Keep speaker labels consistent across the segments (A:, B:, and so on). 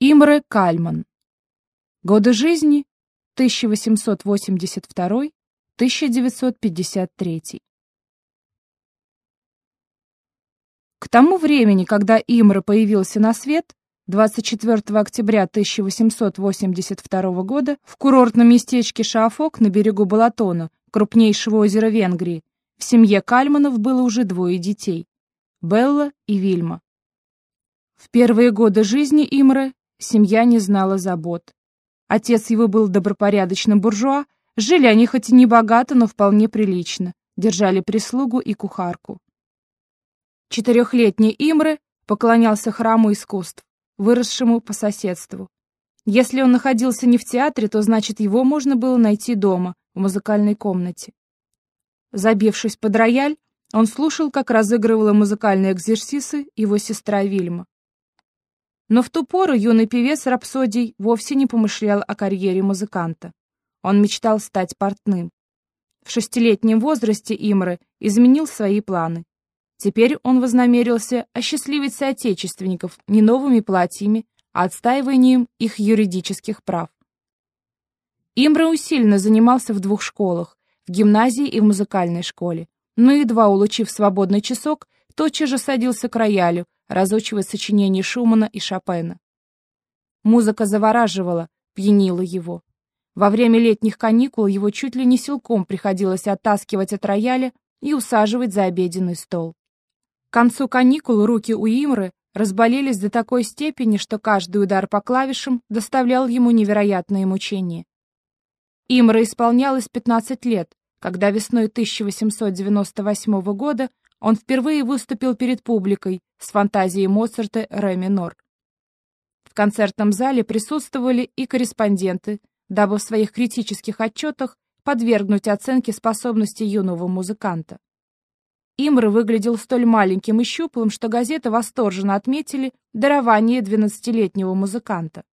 A: Имре Кальман. Годы жизни 1882-1953. К тому времени, когда Имре появился на свет, 24 октября 1882 года в курортном местечке Шаафок на берегу Балатона, крупнейшего озера Венгрии, в семье Кальманов было уже двое детей – Белла и Вильма. В первые годы жизни Имре Семья не знала забот. Отец его был добропорядочным буржуа, жили они хоть и не богато, но вполне прилично, держали прислугу и кухарку. Четырехлетний Имре поклонялся храму искусств, выросшему по соседству. Если он находился не в театре, то значит его можно было найти дома, в музыкальной комнате. Забившись под рояль, он слушал, как разыгрывала музыкальные экзерсисы его сестра Вильма. Но в ту пору юный певец Рапсодий вовсе не помышлял о карьере музыканта. Он мечтал стать портным. В шестилетнем возрасте Имры изменил свои планы. Теперь он вознамерился осчастливить соотечественников не новыми платьями, а отстаиванием их юридических прав. Имра усиленно занимался в двух школах, в гимназии и в музыкальной школе, но едва улучив свободный часок, тотчас же садился к роялю, разучивая сочинения Шумана и Шопена. Музыка завораживала, пьянила его. Во время летних каникул его чуть ли не силком приходилось оттаскивать от рояля и усаживать за обеденный стол. К концу каникул руки у Имры разболелись до такой степени, что каждый удар по клавишам доставлял ему невероятное мучение. Имра исполнялось 15 лет, когда весной 1898 года он впервые выступил перед публикой с фантазией Моцарта «Ре минор». В концертном зале присутствовали и корреспонденты, дабы в своих критических отчетах подвергнуть оценке способности юного музыканта. Имр выглядел столь маленьким и щуплым, что газеты восторженно отметили дарование 12-летнего музыканта.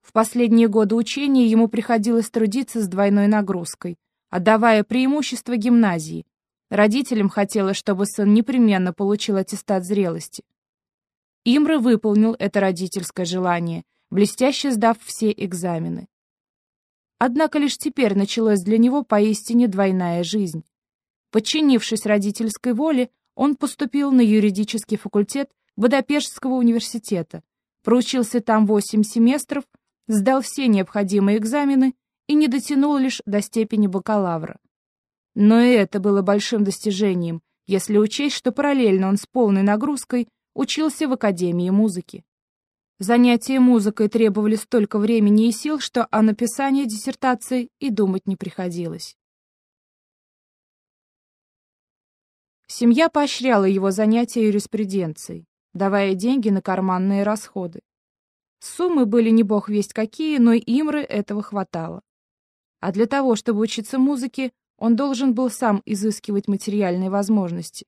A: В последние годы учения ему приходилось трудиться с двойной нагрузкой, отдавая преимущество гимназии, Родителям хотелось, чтобы сын непременно получил аттестат зрелости. Имра выполнил это родительское желание, блестяще сдав все экзамены. Однако лишь теперь началась для него поистине двойная жизнь. Подчинившись родительской воле, он поступил на юридический факультет Будапештского университета, проучился там восемь семестров, сдал все необходимые экзамены и не дотянул лишь до степени бакалавра. Но и это было большим достижением, если учесть, что параллельно он с полной нагрузкой учился в Академии музыки. Занятия музыкой требовали столько времени и сил, что о написании диссертации и думать не приходилось. Семья поощряла его занятия юриспруденцией, давая деньги на карманные расходы. Суммы были не бог весть какие, но Имры этого хватало. А для того, чтобы учиться музыке, он должен был сам изыскивать материальные возможности.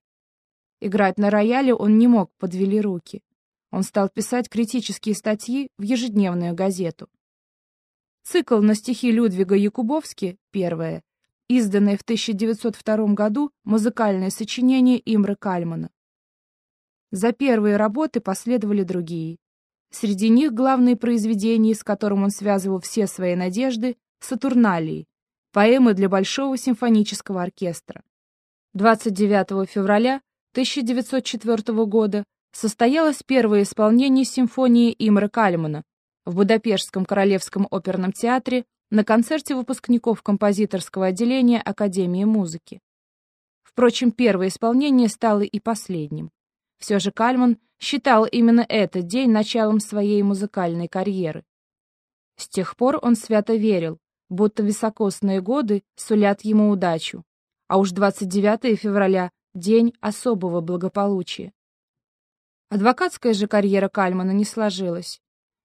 A: Играть на рояле он не мог, подвели руки. Он стал писать критические статьи в ежедневную газету. Цикл на стихи Людвига Якубовски, первое, изданное в 1902 году музыкальное сочинение Имры Кальмана. За первые работы последовали другие. Среди них главные произведения, с которым он связывал все свои надежды, Сатурналии, Поэмы для Большого симфонического оркестра. 29 февраля 1904 года состоялось первое исполнение симфонии Имра Кальмана в Будапештском Королевском оперном театре на концерте выпускников композиторского отделения Академии музыки. Впрочем, первое исполнение стало и последним. Все же Кальман считал именно этот день началом своей музыкальной карьеры. С тех пор он свято верил, будто високосные годы сулят ему удачу, а уж 29 февраля — день особого благополучия. Адвокатская же карьера Кальмана не сложилась.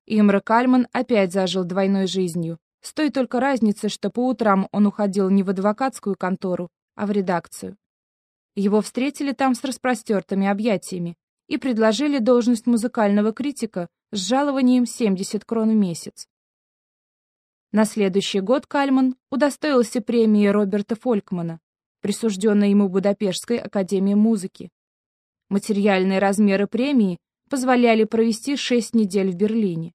A: Имра Кальман опять зажил двойной жизнью, с той только разницей, что по утрам он уходил не в адвокатскую контору, а в редакцию. Его встретили там с распростертыми объятиями и предложили должность музыкального критика с жалованием 70 крон в месяц. На следующий год Кальман удостоился премии Роберта Фолькмана, присужденной ему Будапештской академией музыки. Материальные размеры премии позволяли провести шесть недель в Берлине.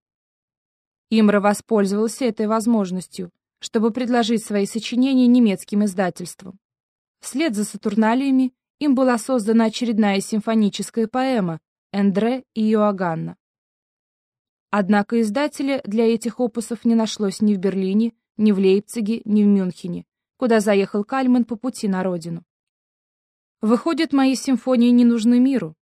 A: Имра воспользовался этой возможностью, чтобы предложить свои сочинения немецким издательствам. Вслед за Сатурналиями им была создана очередная симфоническая поэма «Эндре и Иоганна». Однако издателя для этих опусов не нашлось ни в Берлине, ни в Лейпциге, ни в Мюнхене, куда заехал Кальман по пути на родину. Выходит, мои симфонии не нужны миру.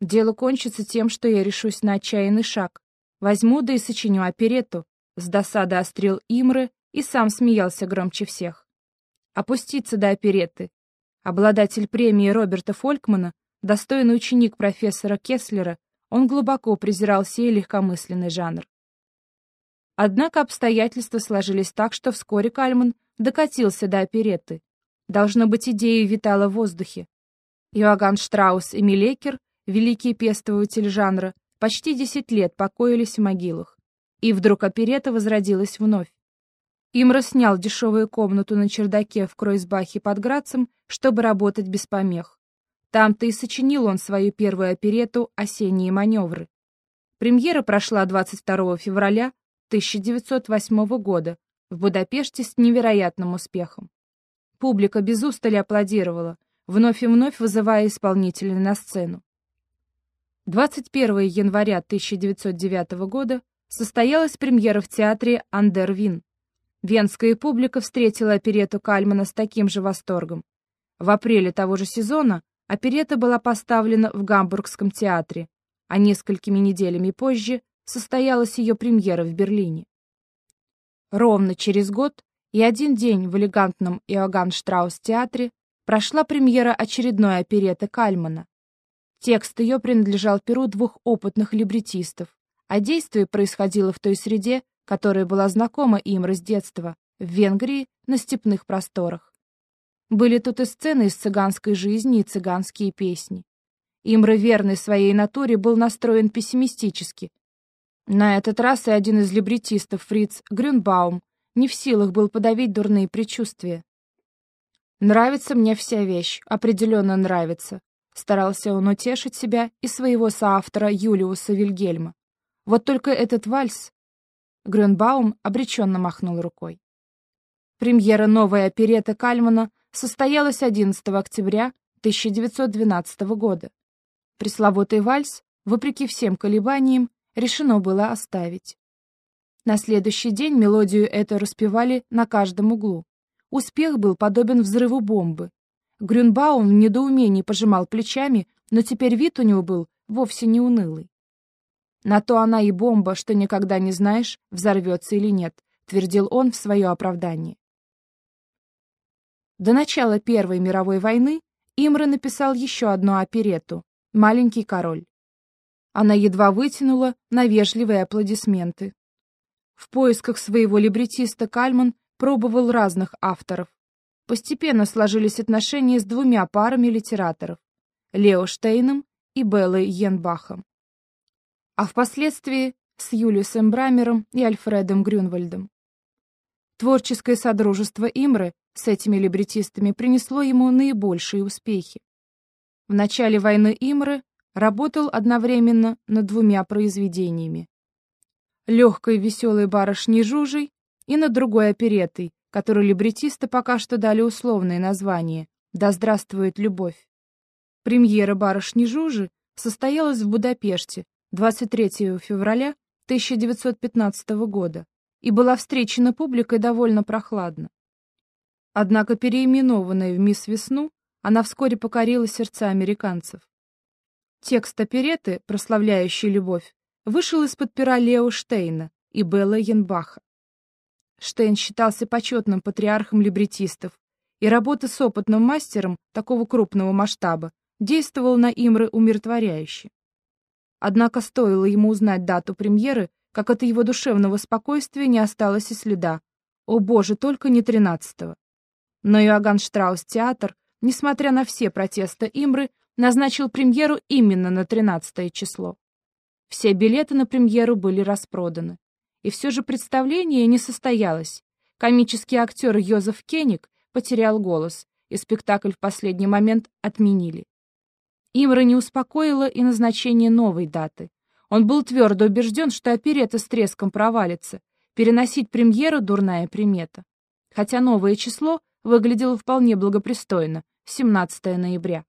A: Дело кончится тем, что я решусь на отчаянный шаг. Возьму да и сочиню оперетту. С досады острил Имры и сам смеялся громче всех. Опуститься до оперетты. Обладатель премии Роберта Фолькмана, достойный ученик профессора Кеслера, он глубоко презирал сей легкомысленный жанр. Однако обстоятельства сложились так, что вскоре Кальман докатился до оперетты. Должно быть, идея витала в воздухе. Иоганн Штраус и Милекер, великие пестователи жанра, почти десять лет покоились в могилах. И вдруг оперета возродилась вновь. Имра снял дешевую комнату на чердаке в Кройсбахе под Грацем, чтобы работать без помех. Там-то и сочинил он свою первую оперету «Осенние маневры». Премьера прошла 22 февраля 1908 года в Будапеште с невероятным успехом. Публика без устали аплодировала, вновь и вновь вызывая исполнителей на сцену. 21 января 1909 года состоялась премьера в театре «Андервин». Венская публика встретила оперету Кальмана с таким же восторгом. В апреле того же сезона Оперета была поставлена в Гамбургском театре, а несколькими неделями позже состоялась ее премьера в Берлине. Ровно через год и один день в элегантном Иоганн Штраус театре прошла премьера очередной опереты Кальмана. Текст ее принадлежал перу двух опытных либретистов, а действие происходило в той среде, которая была знакома им с детства, в Венгрии на степных просторах. Были тут и сцены из цыганской жизни, и цыганские песни. Имра, верный своей натуре, был настроен пессимистически. На этот раз и один из либретистов, Фриц Грюнбаум, не в силах был подавить дурные предчувствия. «Нравится мне вся вещь, определенно нравится», — старался он утешить себя и своего соавтора Юлиуса Вильгельма. «Вот только этот вальс...» Грюнбаум обреченно махнул рукой. Премьера новой опереты Кальмана состоялась 11 октября 1912 года. Пресловутый вальс, вопреки всем колебаниям, решено было оставить. На следующий день мелодию эту распевали на каждом углу. Успех был подобен взрыву бомбы. Грюнбаум в недоумении пожимал плечами, но теперь вид у него был вовсе не унылый. «На то она и бомба, что никогда не знаешь, взорвется или нет», твердил он в свое оправдание. До начала Первой мировой войны Имра написал еще одну оперету «Маленький король». Она едва вытянула на вежливые аплодисменты. В поисках своего либретиста Кальман пробовал разных авторов. Постепенно сложились отношения с двумя парами литераторов — Лео Штейном и Беллой Йенбахом. А впоследствии с Юлиусом Брамером и Альфредом Грюнвальдом. Творческое содружество Имры с этими либретистами принесло ему наибольшие успехи. В начале войны Имры работал одновременно над двумя произведениями. «Легкой веселой барышней Жужей» и над другой оперетой, которой либретисты пока что дали условное название «Да здравствует любовь». Премьера «Барышни Жужи» состоялась в Будапеште 23 февраля 1915 года и была встречена публикой довольно прохладно. Однако переименованная в «Мисс Весну», она вскоре покорила сердца американцев. Текст опереты, прославляющий любовь, вышел из-под пера Лео Штейна и Белла Янбаха. Штейн считался почетным патриархом либретистов, и работа с опытным мастером такого крупного масштаба действовала на Имры умиротворяюще. Однако стоило ему узнать дату премьеры, как от его душевного спокойствия не осталось и следа. О боже, только не тринадцатого. Но Иоганн Штраус театр, несмотря на все протесты Имры, назначил премьеру именно на 13 число. Все билеты на премьеру были распроданы. И все же представление не состоялось. Комический актер Йозеф Кеник потерял голос, и спектакль в последний момент отменили. Имра не успокоила и назначение новой даты Он был твердо убежден, что оперета с треском провалится. Переносить премьеру — дурная примета. Хотя новое число выглядело вполне благопристойно — 17 ноября.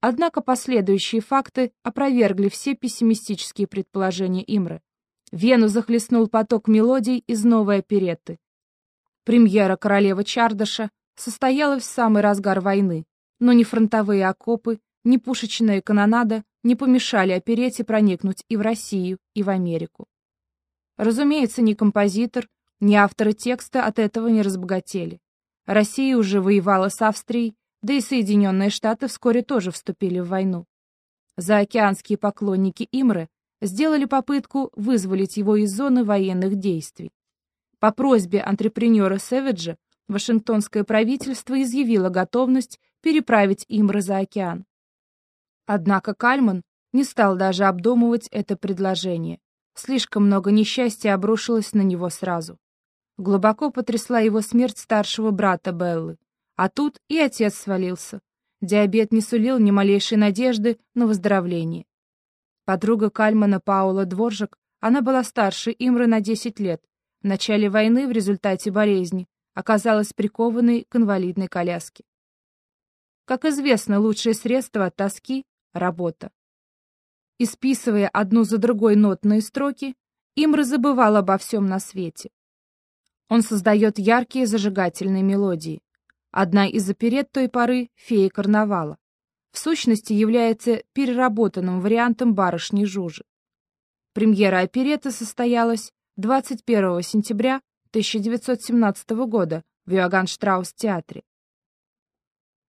A: Однако последующие факты опровергли все пессимистические предположения Имры. Вену захлестнул поток мелодий из новой оперетты. Премьера королевы Чардаша состоялась в самый разгар войны, но ни фронтовые окопы, ни пушечная канонада не помешали оперете проникнуть и в Россию, и в Америку. Разумеется, ни композитор, ни авторы текста от этого не разбогатели. Россия уже воевала с Австрией, да и Соединенные Штаты вскоре тоже вступили в войну. Заокеанские поклонники Имры сделали попытку вызволить его из зоны военных действий. По просьбе антрепренера Сэвиджа Вашингтонское правительство изъявило готовность переправить Имры за океан. Однако Кальман не стал даже обдумывать это предложение. Слишком много несчастья обрушилось на него сразу. Глубоко потрясла его смерть старшего брата Беллы. А тут и отец свалился. Диабет не сулил ни малейшей надежды на выздоровление. Подруга Кальмана Паула Дворжик, она была старше Имры на 10 лет. В начале войны в результате болезни оказалась прикованной к инвалидной коляске. Как известно, лучшее средство от тоски работа. Исписывая одну за другой нотные строки, Имра забывал обо всем на свете. Он создает яркие зажигательные мелодии. Одна из оперет той поры — «Фея карнавала». В сущности, является переработанным вариантом барышни Жужи. Премьера опереты состоялась 21 сентября 1917 года в Иоганн-Штраус-театре.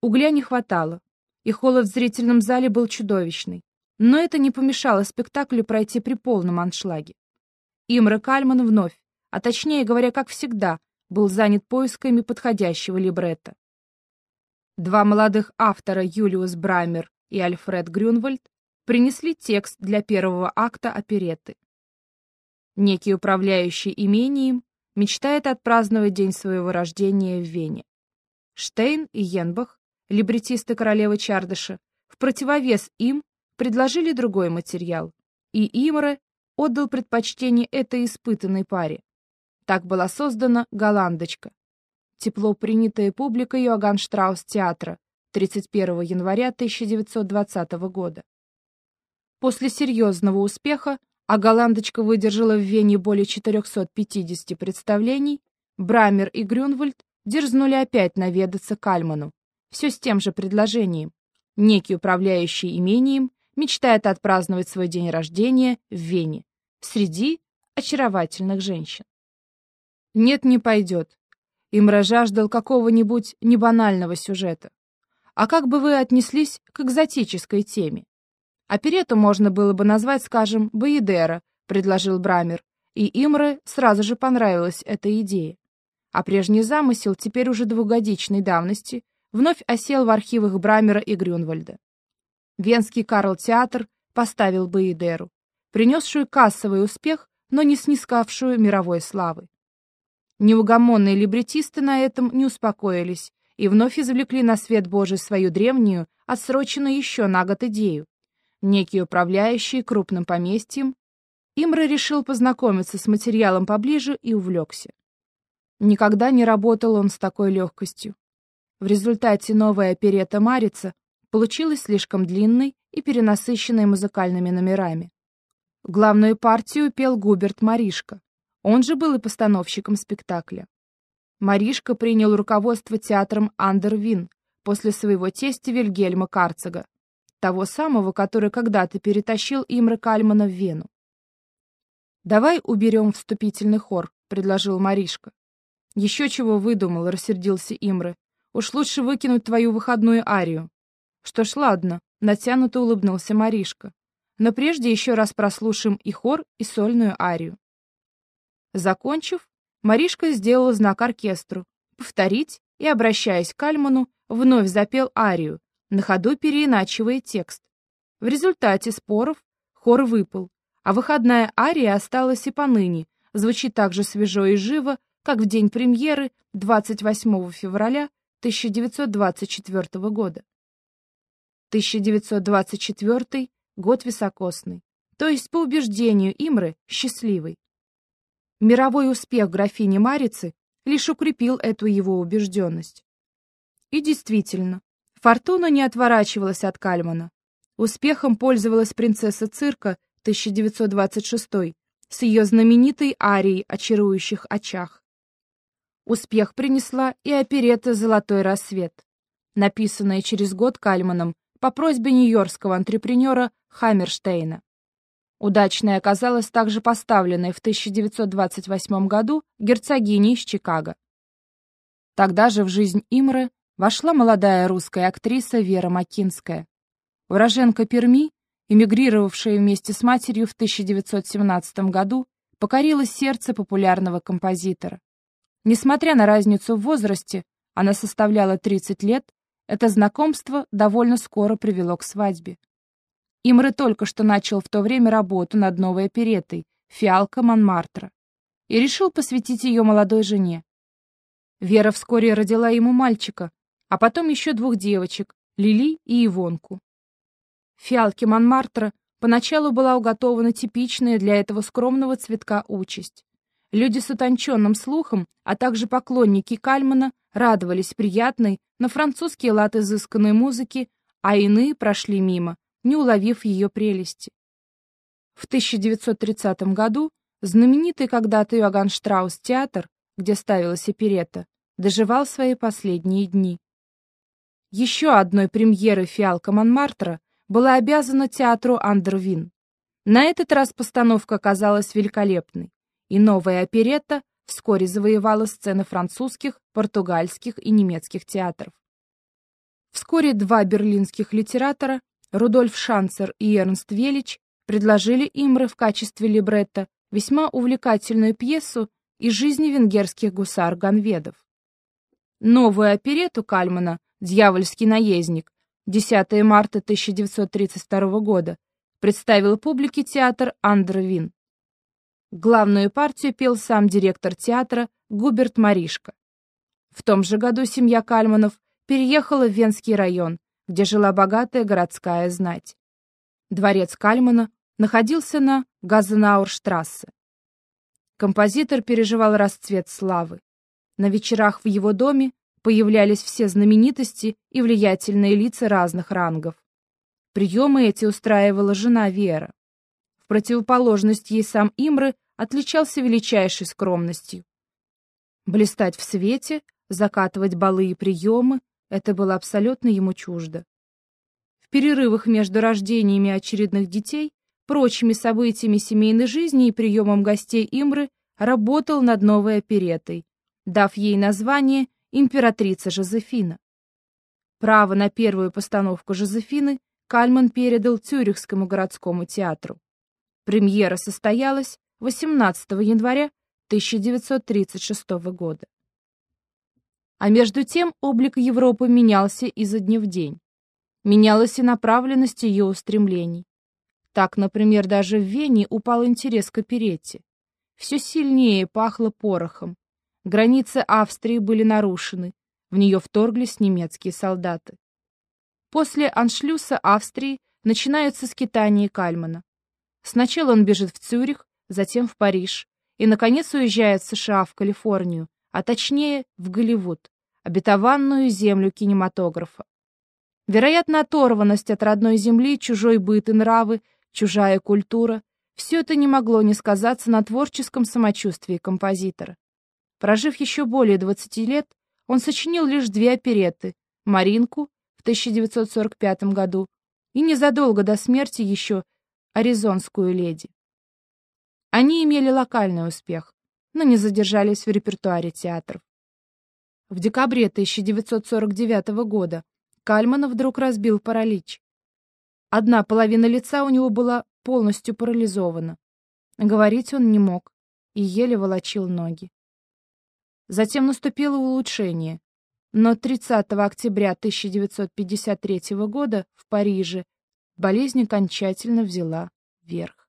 A: Угля не хватало, и холод в зрительном зале был чудовищный. Но это не помешало спектаклю пройти при полном аншлаге. Имра Кальман вновь, а точнее говоря, как всегда, был занят поисками подходящего либретто. Два молодых автора, Юлиус Брамер и Альфред Грюнвальд, принесли текст для первого акта оперетты. Некий управляющий имением мечтает отпраздновать день своего рождения в Вене. Штейн и Йенбах либретисты королевы Чардыша, в противовес им предложили другой материал, и Имре отдал предпочтение этой испытанной паре. Так была создана «Голландочка», тепло принятая публикой Йоганн Штраус театра 31 января 1920 года. После серьезного успеха, а «Голландочка» выдержала в Вене более 450 представлений, Брамер и Грюнвальд дерзнули опять наведаться Кальману, все с тем же предложением. Некий управляющий имением мечтает отпраздновать свой день рождения в Вене, среди очаровательных женщин. Нет, не пойдет. Имра жаждал какого-нибудь небанального сюжета. А как бы вы отнеслись к экзотической теме? Оперету можно было бы назвать, скажем, «Баедера», предложил Брамер, и Имре сразу же понравилась эта идея. А прежний замысел, теперь уже двухгодичной давности, вновь осел в архивах Брамера и Грюнвальда. Венский Карл-театр поставил Баидеру, принесшую кассовый успех, но не снискавшую мировой славы. Неугомонные либретисты на этом не успокоились и вновь извлекли на свет Божий свою древнюю, отсроченную еще на год идею. Некий управляющий крупным поместьем, Имра решил познакомиться с материалом поближе и увлекся. Никогда не работал он с такой легкостью. В результате новая оперета «Марица» получилась слишком длинной и перенасыщенной музыкальными номерами. Главную партию пел Губерт Маришка. Он же был и постановщиком спектакля. Маришка принял руководство театром Андервин после своего тестя Вильгельма Карцега, того самого, который когда-то перетащил Имра Кальмана в Вену. «Давай уберем вступительный хор», — предложил Маришка. «Еще чего выдумал», — рассердился Имры. Уж лучше выкинуть твою выходную арию. Что ж, ладно, натянуто улыбнулся Маришка. Но прежде еще раз прослушаем и хор, и сольную арию. Закончив, Маришка сделала знак оркестру. Повторить и, обращаясь к Кальману, вновь запел арию, на ходу переиначивая текст. В результате споров хор выпал, а выходная ария осталась и поныне, звучит так же свежо и живо, как в день премьеры 28 февраля 1924 года. 1924 год високосный. то есть по убеждению Имры счастливой. Мировой успех графини Марицы лишь укрепил эту его убежденность. И действительно, фортуна не отворачивалась от Кальмана. Успехом пользовалась принцесса цирка 1926 с ее знаменитой арией о чарующих очах. Успех принесла и оперетта «Золотой рассвет», написанная через год Кальманом по просьбе нью-йоркского антрепренера Хаммерштейна. Удачной оказалась также поставленная в 1928 году герцогиней из Чикаго. Тогда же в жизнь Имры вошла молодая русская актриса Вера Макинская. Уроженка Перми, эмигрировавшая вместе с матерью в 1917 году, покорила сердце популярного композитора. Несмотря на разницу в возрасте, она составляла 30 лет, это знакомство довольно скоро привело к свадьбе. Имры только что начал в то время работу над новой оперетой «Фиалка Монмартра» и решил посвятить ее молодой жене. Вера вскоре родила ему мальчика, а потом еще двух девочек, Лили и Ивонку. Фиалке Монмартра поначалу была уготована типичная для этого скромного цветка участь. Люди с утонченным слухом, а также поклонники Кальмана радовались приятной, на французский лад изысканной музыки, а иные прошли мимо, не уловив ее прелести. В 1930 году знаменитый когда-то Иоганн Штраус театр, где ставилась оперетта, доживал свои последние дни. Еще одной премьерой «Фиалка Монмартра» была обязана театру Андервин. На этот раз постановка оказалась великолепной и новая оперетта вскоре завоевала сцены французских, португальских и немецких театров. Вскоре два берлинских литератора, Рудольф Шанцер и Эрнст Велич, предложили Имре в качестве либретто весьма увлекательную пьесу из жизни венгерских гусар-ганведов. Новую оперетту Кальмана «Дьявольский наездник» 10 марта 1932 года представил публике театр Андервин. Главную партию пел сам директор театра Губерт Маришко. В том же году семья Кальманов переехала в Венский район, где жила богатая городская знать. Дворец Кальмана находился на Газенаурштрассе. Композитор переживал расцвет славы. На вечерах в его доме появлялись все знаменитости и влиятельные лица разных рангов. Приемы эти устраивала жена Вера. В противоположность ей сам Имры отличался величайшей скромностью. Блистать в свете, закатывать балы и приемы — это было абсолютно ему чуждо. В перерывах между рождениями очередных детей, прочими событиями семейной жизни и приемом гостей Имры работал над новой оперетой, дав ей название «Императрица Жозефина». Право на первую постановку Жозефины Кальман передал Цюрихскому городскому театру. Премьера состоялась 18 января 1936 года. А между тем облик Европы менялся изо дня в день. Менялась и направленность ее устремлений. Так, например, даже в Вене упал интерес к оперете. Все сильнее пахло порохом. Границы Австрии были нарушены, в нее вторглись немецкие солдаты. После аншлюса Австрии начинаются скитания Кальмана. Сначала он бежит в Цюрих, затем в Париж и, наконец, уезжает в США, в Калифорнию, а точнее в Голливуд, обетованную землю кинематографа. Вероятно, оторванность от родной земли, чужой быт и нравы, чужая культура — все это не могло не сказаться на творческом самочувствии композитора. Прожив еще более 20 лет, он сочинил лишь две оперетты «Маринку» в 1945 году и незадолго до смерти еще «Аризонскую леди». Они имели локальный успех, но не задержались в репертуаре театров. В декабре 1949 года Кальмана вдруг разбил паралич. Одна половина лица у него была полностью парализована. Говорить он не мог и еле волочил ноги. Затем наступило улучшение, но 30 октября 1953 года в Париже болезнь окончательно взяла верх.